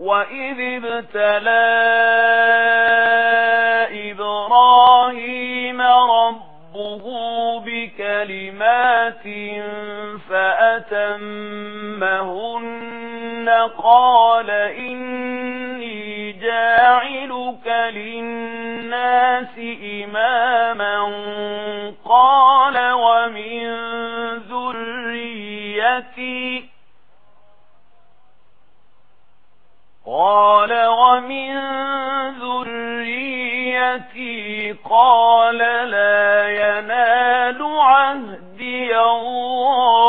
وَإِذِ ابْتَلَى إِبْرَاهِيمَ رَبُّهُ بِكَلِمَاتٍ فَأَتَمَّهُنَّ قَالَ إِنِّي جَاعِلُكَ لِلنَّاسِ إِمَامًا قَالَ وَمِن ذُرِّيَّتِي قال ومن ذريتي قال لا ينال عهدي الظالمين.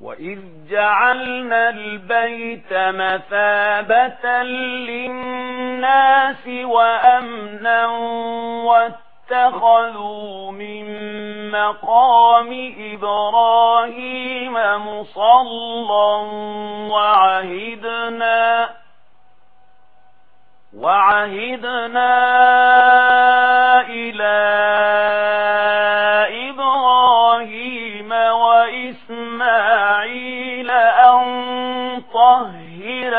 وإذ جعلنا البيت مثابة للناس وأمنا واتقا اتخذوا من مقام إبراهيم مصلا وعهدنا وعهدنا إلى إبراهيم وإسماعيل أن طهر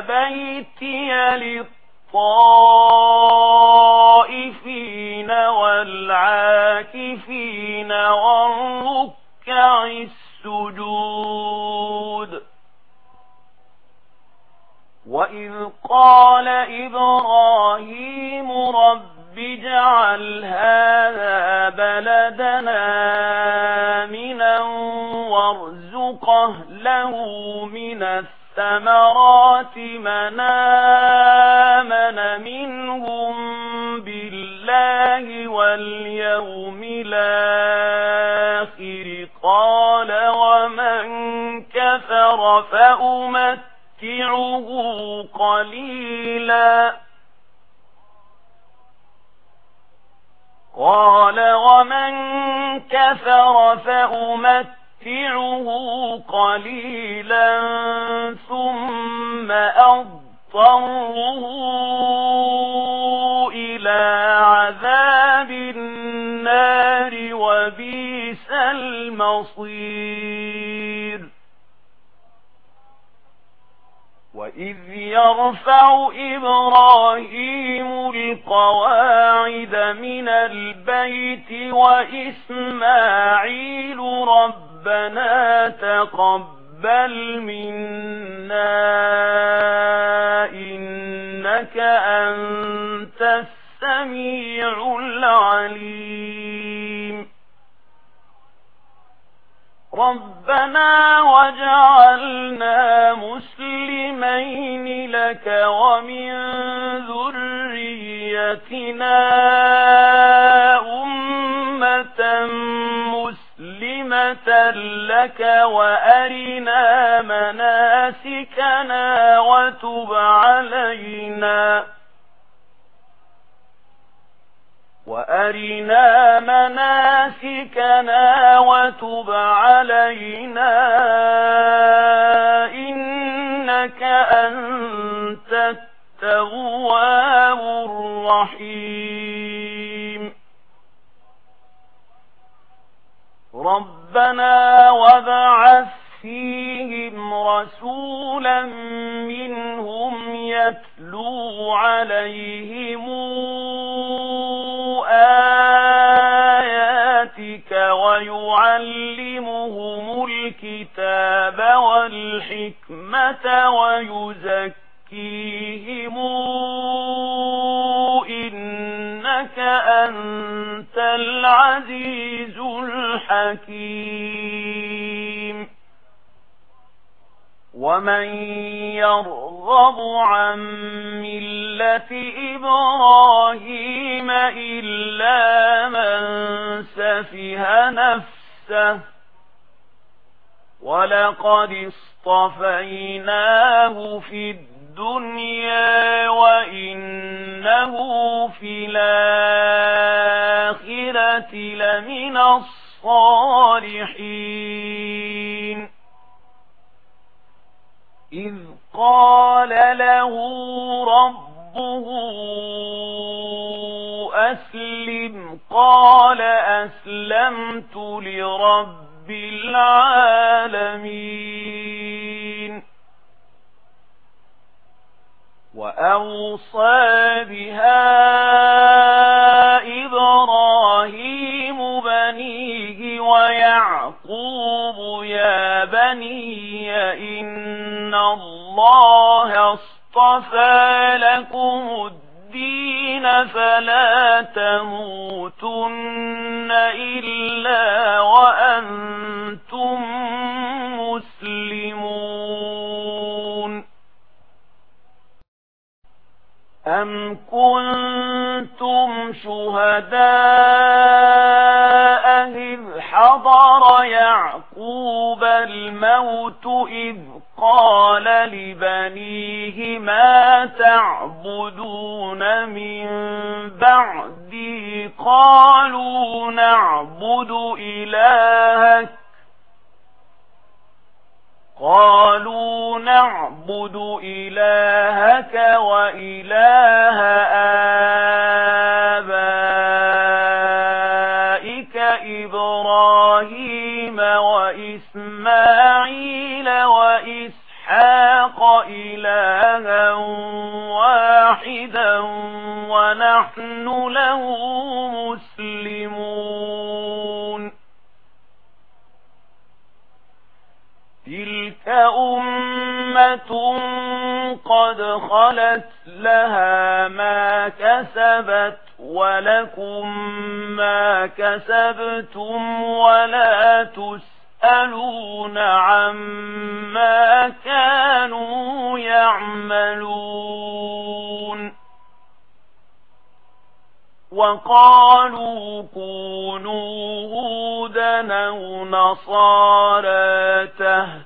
بيتي للطاق والعاكفين والركع السجود. وإذ قال إبراهيم رب اجعل هذا بلدنا آمنا وارزق أهله من الثمرات من آمن منهم الله واليوم الآخر قال ومن كفر فأمتعه قليلا قال ومن كفر فأمتعه قليلا ثم أضل مضطره إلى عذاب النار وبيس المصير. وإذ يرفع إبراهيم القواعد من البيت وإسماعيل ربنا تقبل بل منا إنك أنت السميع العليم ربنا وجعلنا مسلمين لك ومن ذريتنا أمة مسلمة نعمة لك وأرنا مناسكنا وتب علينا. وأرنا مناسكنا وتب علينا. إنك أنت التواب الرحيم. ربنا وبعث فيهم رسولا منهم يتلو عليهم آياتك ويعلمهم الكتاب والحكمة ويزكي حكيم ومن يرغب عن ملة إبراهيم إلا من سفه نفسه ولقد اصطفيناه في الدنيا الدنيا وإنه في الآخرة لمن الصالحين الصالحين إذ قال له ربه أسلم قال أسلمت لرب العالمين وأوصى بها ويعقوب يا بني إن الله اصطفى لكم الدين فلا تموتن إلا وأنتم مسلمون أم كنتم شهداء حضر يعقوب الموت إذ قال لبنيه ما تعبدون من بعدي؟ قالوا نعبد إلهك. قالوا نعبد إلهك وإله آخر أمة قد خلت لها ما كسبت ولكم ما كسبتم ولا تسألون عما كانوا يعملون وقالوا كونوا هودنا نصارى تهتدون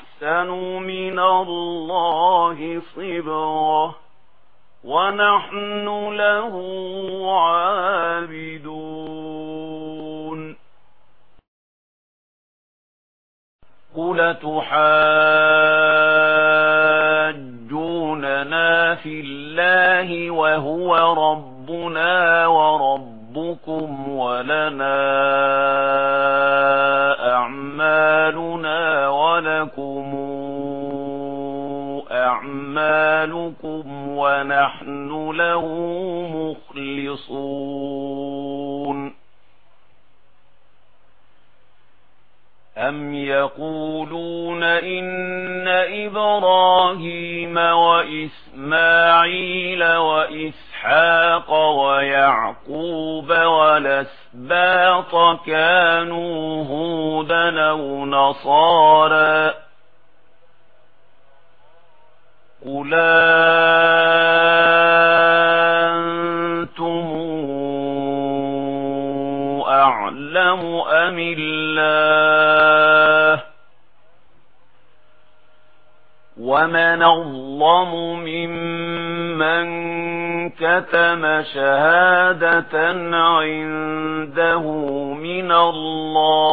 أحسن من الله صبرا ونحن له عابدون. قل تحاجوننا في الله وهو ربنا وربكم ولنا فنحن له مخلصون. أم يقولون إن إبراهيم وإسماعيل وإسحاق ويعقوب ولسباط كانوا هودا ونصارا ومن اللَّهُ ممن كتم شهادة عنده من الله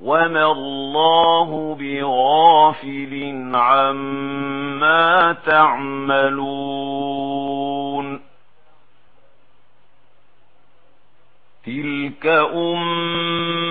وما الله بغافل عما تعملون تلك أمة